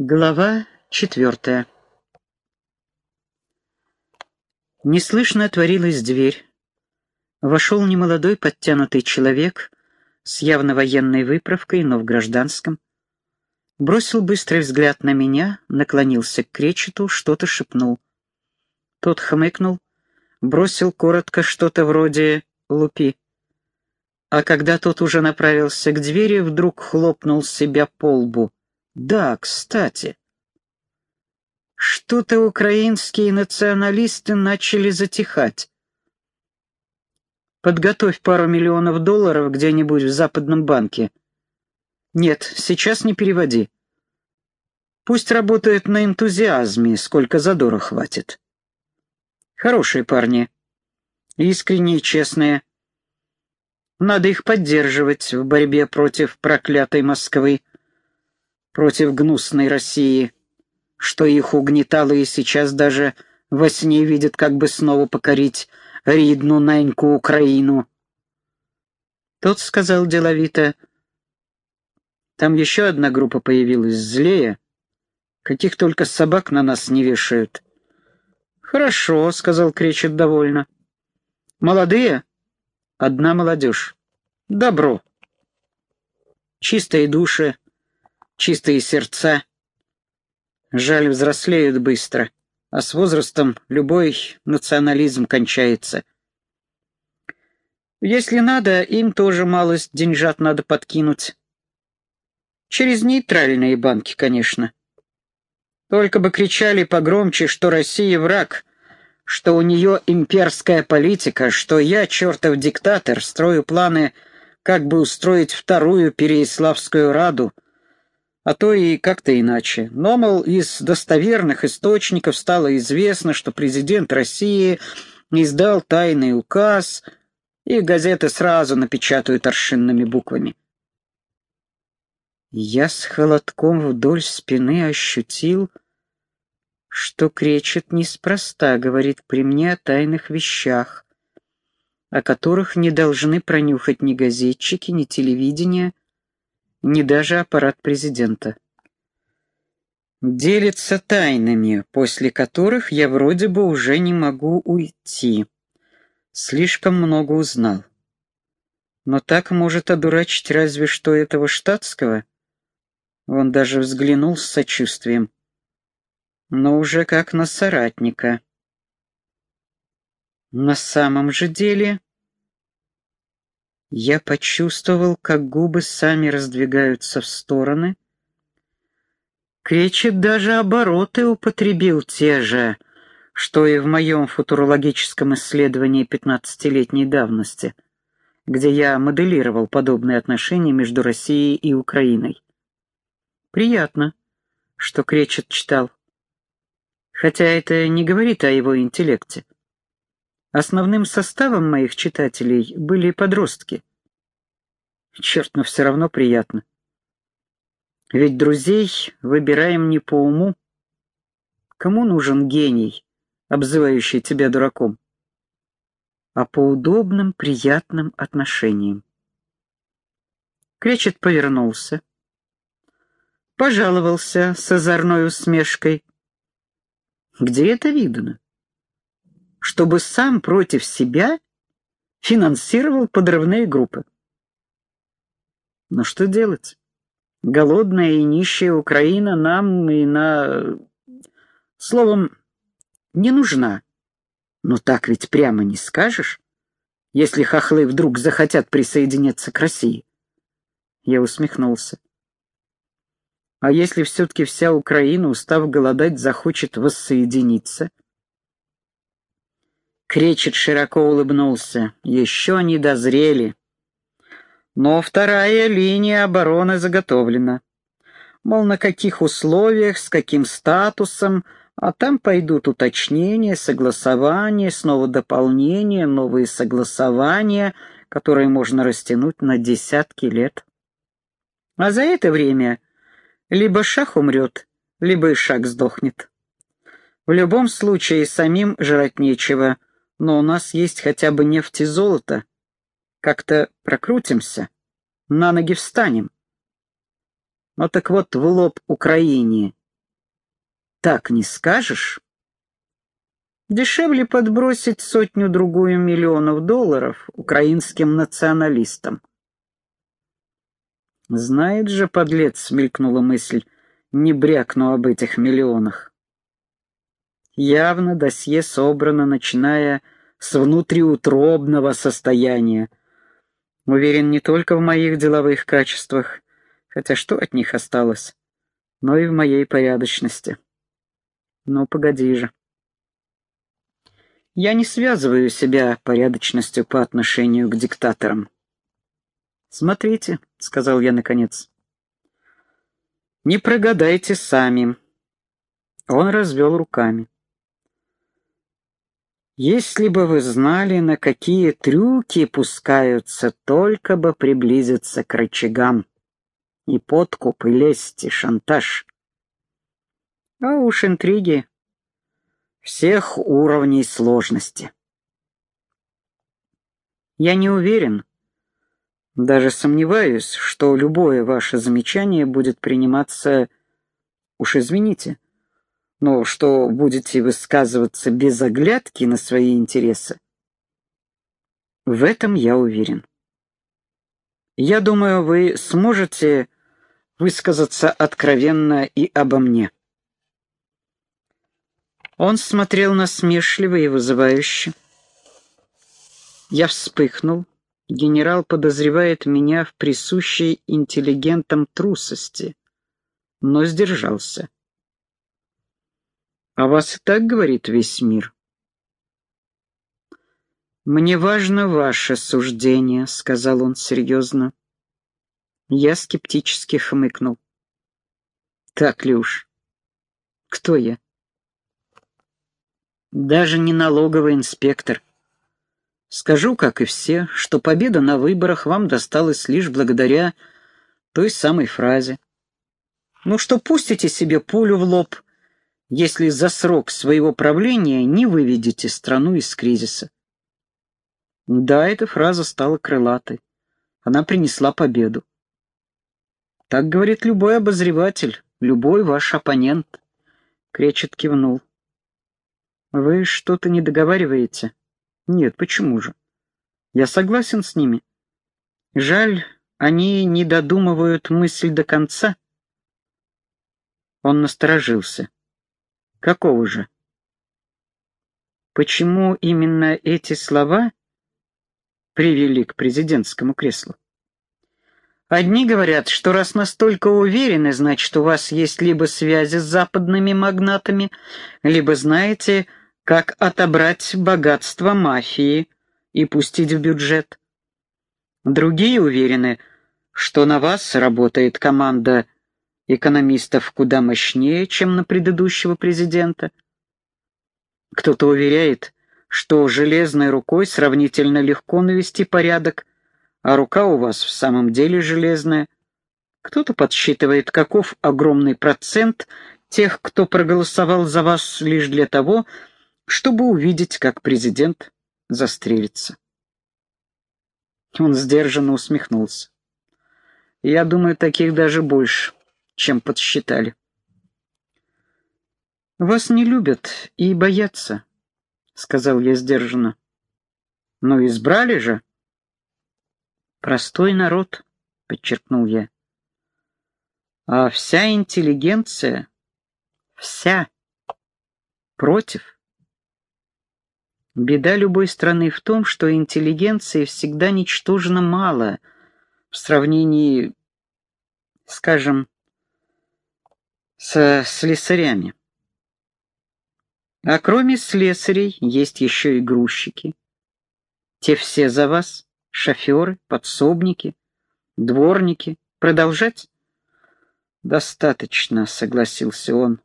Глава четвертая Неслышно отворилась дверь. Вошел немолодой подтянутый человек с явно военной выправкой, но в гражданском. Бросил быстрый взгляд на меня, наклонился к кречету, что-то шепнул. Тот хмыкнул, бросил коротко что-то вроде «лупи». А когда тот уже направился к двери, вдруг хлопнул себя по лбу. Да, кстати. Что-то украинские националисты начали затихать. Подготовь пару миллионов долларов где-нибудь в Западном банке. Нет, сейчас не переводи. Пусть работают на энтузиазме, сколько задора хватит. Хорошие парни. Искренние, честные. Надо их поддерживать в борьбе против проклятой Москвы против гнусной России, что их угнетало и сейчас даже во сне видят, как бы снова покорить ридну наньку Украину. Тот сказал деловито, там еще одна группа появилась, злее. Каких только собак на нас не вешают. «Хорошо», — сказал Кречет довольно. «Молодые?» «Одна молодежь. Добро. Чистые души, чистые сердца. Жаль, взрослеют быстро, а с возрастом любой национализм кончается. Если надо, им тоже малость деньжат надо подкинуть. Через нейтральные банки, конечно. Только бы кричали погромче, что Россия враг, что у нее имперская политика, что я, чертов диктатор, строю планы, как бы устроить вторую Переяславскую Раду, а то и как-то иначе. Но, мол, из достоверных источников стало известно, что президент России издал тайный указ, и газеты сразу напечатают аршинными буквами. Я с холодком вдоль спины ощутил, что кречет неспроста, говорит при мне о тайных вещах, о которых не должны пронюхать ни газетчики, ни телевидение, ни даже аппарат президента. Делится тайнами, после которых я вроде бы уже не могу уйти. Слишком много узнал. Но так может одурачить разве что этого штатского. Он даже взглянул с сочувствием. Но уже как на соратника. На самом же деле я почувствовал, как губы сами раздвигаются в стороны. Кречет даже обороты употребил те же, что и в моем футурологическом исследовании пятнадцатилетней давности, где я моделировал подобные отношения между Россией и Украиной. Приятно, что Кречет читал. Хотя это не говорит о его интеллекте. Основным составом моих читателей были подростки. Черт, но все равно приятно. Ведь друзей выбираем не по уму. Кому нужен гений, обзывающий тебя дураком? А по удобным, приятным отношениям. Кречет повернулся. Пожаловался с озорной усмешкой. Где это видно? Чтобы сам против себя финансировал подрывные группы. Но что делать? Голодная и нищая Украина нам и на... Словом, не нужна. Но так ведь прямо не скажешь, если хохлы вдруг захотят присоединиться к России. Я усмехнулся. А если все-таки вся Украина, устав голодать, захочет воссоединиться — Кречет широко улыбнулся. Еще не дозрели. Но вторая линия обороны заготовлена. Мол, на каких условиях, с каким статусом, а там пойдут уточнения, согласования, снова дополнения, новые согласования, которые можно растянуть на десятки лет. А за это время либо шах умрет, либо и шаг сдохнет. В любом случае самим жрать нечего — но у нас есть хотя бы нефть и золото. Как-то прокрутимся, на ноги встанем. Ну так вот, в лоб Украине Так не скажешь? Дешевле подбросить сотню-другую миллионов долларов украинским националистам. Знает же, подлец, мелькнула мысль, не брякну об этих миллионах. Явно досье собрано, начиная с внутриутробного состояния. Уверен не только в моих деловых качествах, хотя что от них осталось, но и в моей порядочности. Ну, погоди же. Я не связываю себя порядочностью по отношению к диктаторам. «Смотрите», — сказал я наконец. «Не прогадайте сами». Он развел руками. «Если бы вы знали, на какие трюки пускаются, только бы приблизиться к рычагам. И подкуп, и лесть, и шантаж. А уж интриги всех уровней сложности. Я не уверен, даже сомневаюсь, что любое ваше замечание будет приниматься, уж извините, но что будете высказываться без оглядки на свои интересы. В этом я уверен. Я думаю, вы сможете высказаться откровенно и обо мне. Он смотрел насмешливо и вызывающе. Я вспыхнул. Генерал подозревает меня в присущей интеллигентам трусости, но сдержался. «О вас и так говорит весь мир». «Мне важно ваше суждение», — сказал он серьезно. Я скептически хмыкнул. «Так ли уж? Кто я?» даже не налоговый инспектор. Скажу, как и все, что победа на выборах вам досталась лишь благодаря той самой фразе. Ну что пустите себе пулю в лоб, если за срок своего правления не выведете страну из кризиса. Да, эта фраза стала крылатой. Она принесла победу. Так говорит любой обозреватель, любой ваш оппонент. Кречет кивнул. Вы что-то не договариваете? Нет, почему же? Я согласен с ними. Жаль, они не додумывают мысль до конца. Он насторожился. Какого же? Почему именно эти слова привели к президентскому креслу? Одни говорят, что раз настолько уверены, значит, у вас есть либо связи с западными магнатами, либо знаете, как отобрать богатство мафии и пустить в бюджет. Другие уверены, что на вас работает команда экономистов куда мощнее, чем на предыдущего президента. Кто-то уверяет, что железной рукой сравнительно легко навести порядок, а рука у вас в самом деле железная. Кто-то подсчитывает, каков огромный процент тех, кто проголосовал за вас лишь для того, чтобы увидеть, как президент застрелится. Он сдержанно усмехнулся. Я думаю, таких даже больше, чем подсчитали. «Вас не любят и боятся», — сказал я сдержанно. «Но избрали же». «Простой народ», — подчеркнул я. «А вся интеллигенция, вся, против». Беда любой страны в том, что интеллигенции всегда ничтожно мало в сравнении, скажем, со слесарями. А кроме слесарей есть еще и грузчики. Те все за вас, шоферы, подсобники, дворники. Продолжать? Достаточно, согласился он.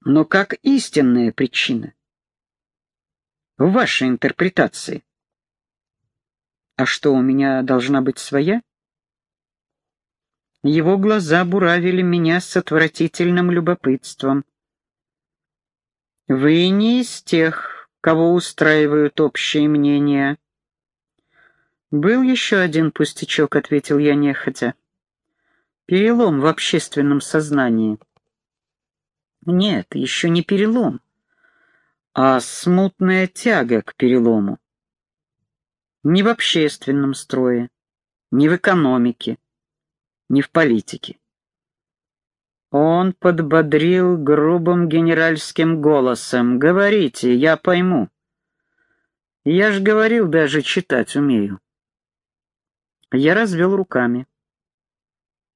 Но как истинная причина? в вашей интерпретации. А что, у меня должна быть своя? Его глаза буравили меня с отвратительным любопытством. Вы не из тех, кого устраивают общие мнения. Был еще один пустячок, ответил я нехотя. Перелом в общественном сознании. Нет, еще не перелом, а смутная тяга к перелому. Не в общественном строе, не в экономике, не в политике. Он подбодрил грубым генеральским голосом. «Говорите, я пойму. Я ж говорил, даже читать умею». Я развел руками.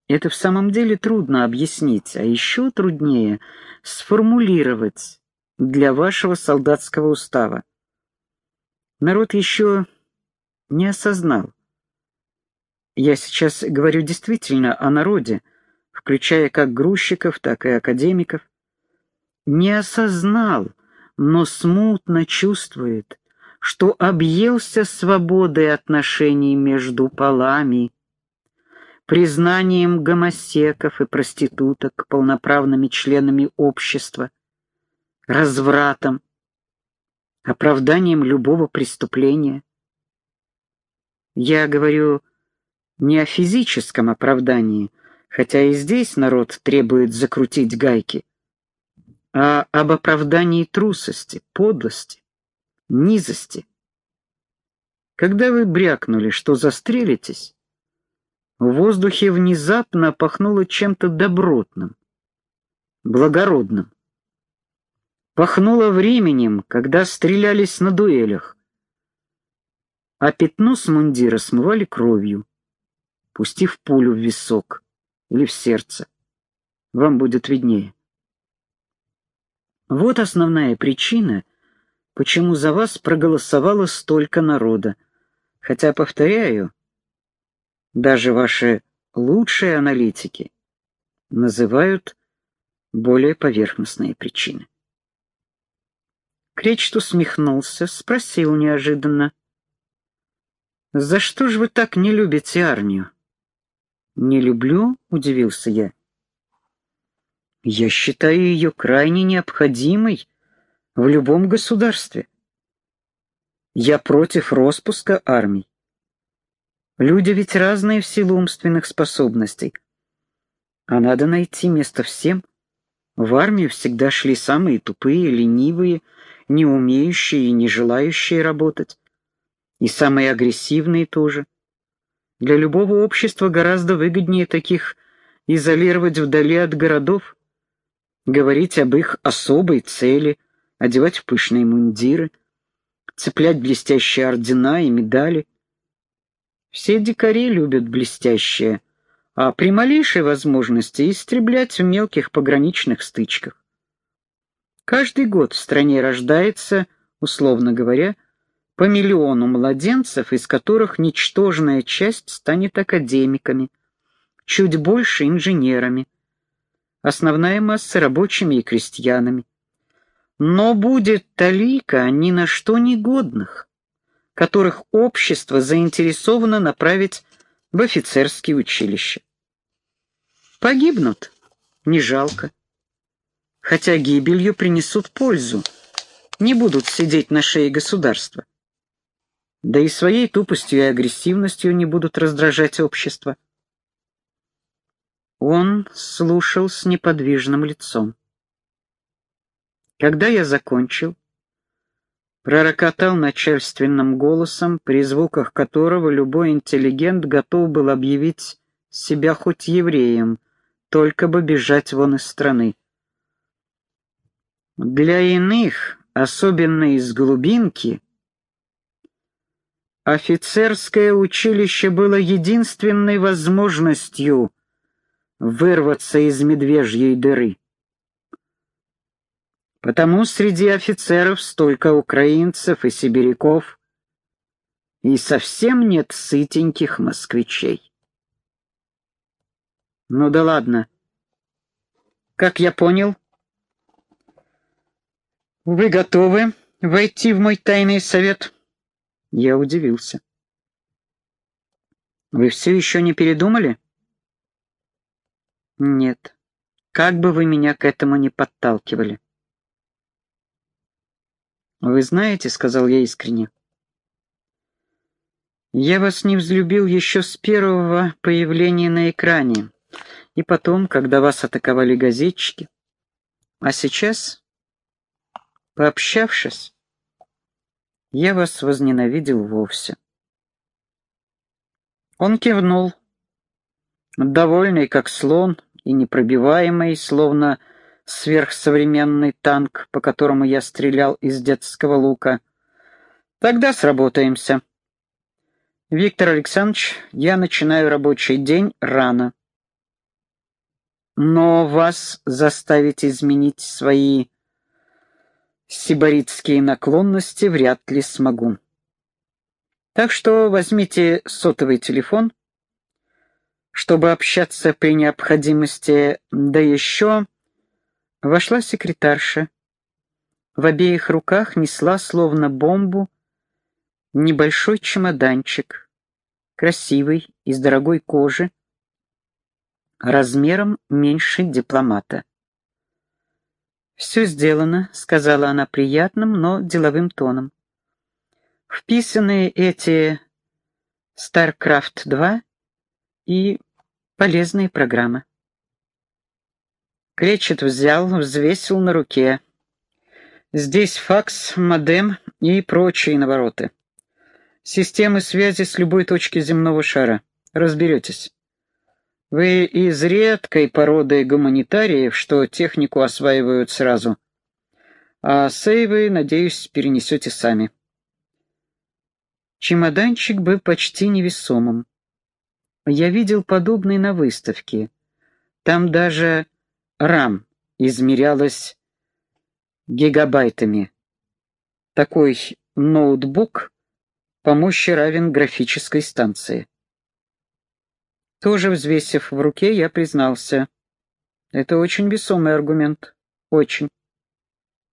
Это в самом деле трудно объяснить, а еще труднее сформулировать для вашего солдатского устава. Народ еще не осознал. Я сейчас говорю действительно о народе, включая как грузчиков, так и академиков, не осознал, но смутно чувствует, что объелся свободой отношений между полами, признанием гомосеков и проституток полноправными членами общества, развратом, оправданием любого преступления. Я говорю не о физическом оправдании, хотя и здесь народ требует закрутить гайки, а об оправдании трусости, подлости, низости. Когда вы брякнули, что застрелитесь, в воздухе внезапно пахнуло чем-то добротным, благородным. Пахнуло временем, когда стрелялись на дуэлях, а пятно с мундира смывали кровью, пустив пулю в висок или в сердце. Вам будет виднее. Вот основная причина, почему за вас проголосовало столько народа. Хотя, повторяю, даже ваши лучшие аналитики называют более поверхностные причины. Кречет усмехнулся, спросил неожиданно. «За что же вы так не любите армию?» «Не люблю?» — удивился я. «Я считаю ее крайне необходимой в любом государстве. Я против распуска армий. Люди ведь разные в силу умственных способностей. А надо найти место всем. В армию всегда шли самые тупые, ленивые, не умеющие и не желающие работать. И самые агрессивные тоже. Для любого общества гораздо выгоднее таких изолировать вдали от городов, говорить об их особой цели, одевать пышные мундиры, цеплять блестящие ордена и медали. Все дикари любят блестящее, а при малейшей возможности истреблять в мелких пограничных стычках. Каждый год в стране рождается, условно говоря, по миллиону младенцев, из которых ничтожная часть станет академиками, чуть больше инженерами, основная масса рабочими и крестьянами. Но будет талика ни на что негодных, которых общество заинтересовано направить в офицерские училища. Погибнут, не жалко, хотя гибелью принесут пользу, не будут сидеть на шее государства да и своей тупостью и агрессивностью не будут раздражать общество. Он слушал с неподвижным лицом. Когда я закончил, пророкотал начальственным голосом, при звуках которого любой интеллигент готов был объявить себя хоть евреем, только бы бежать вон из страны. Для иных, особенно из глубинки, Офицерское училище было единственной возможностью вырваться из медвежьей дыры. Потому среди офицеров столько украинцев и сибиряков, и совсем нет сытеньких москвичей. Ну да ладно. Как я понял, вы готовы войти в мой тайный совет? — я удивился. «Вы все еще не передумали?» «Нет. Как бы вы меня к этому не подталкивали». «Вы знаете, — сказал я искренне, — я вас не взлюбил еще с первого появления на экране, и потом, когда вас атаковали газетчики. А сейчас, пообщавшись, я вас возненавидел вовсе. Он кивнул, довольный, как слон, и непробиваемый, словно сверхсовременный танк, по которому я стрелял из детского лука. Тогда сработаемся. Виктор Александрович, я начинаю рабочий день рано. Но вас заставить изменить свои сибаритские наклонности вряд ли смогу. Так что возьмите сотовый телефон, чтобы общаться при необходимости, да еще вошла секретарша. В обеих руках несла, словно бомбу, небольшой чемоданчик, красивый, из дорогой кожи, размером меньше дипломата. «Все сделано», — сказала она приятным, но деловым тоном. «Вписаны эти StarCraft-2 и полезные программы». Кречет взял, взвесил на руке. Здесь факс, модем и прочие навороты. Системы связи с любой точки земного шара. Разберетесь. Вы из редкой породы гуманитариев, что технику осваивают сразу. А сейвы, надеюсь, перенесете сами. Чемоданчик был почти невесомым. Я видел подобный на выставке. Там даже RAM измерялась гигабайтами. Такой ноутбук по мощи равен графической станции. Тоже взвесив в руке, я признался. Это очень весомый аргумент. Очень.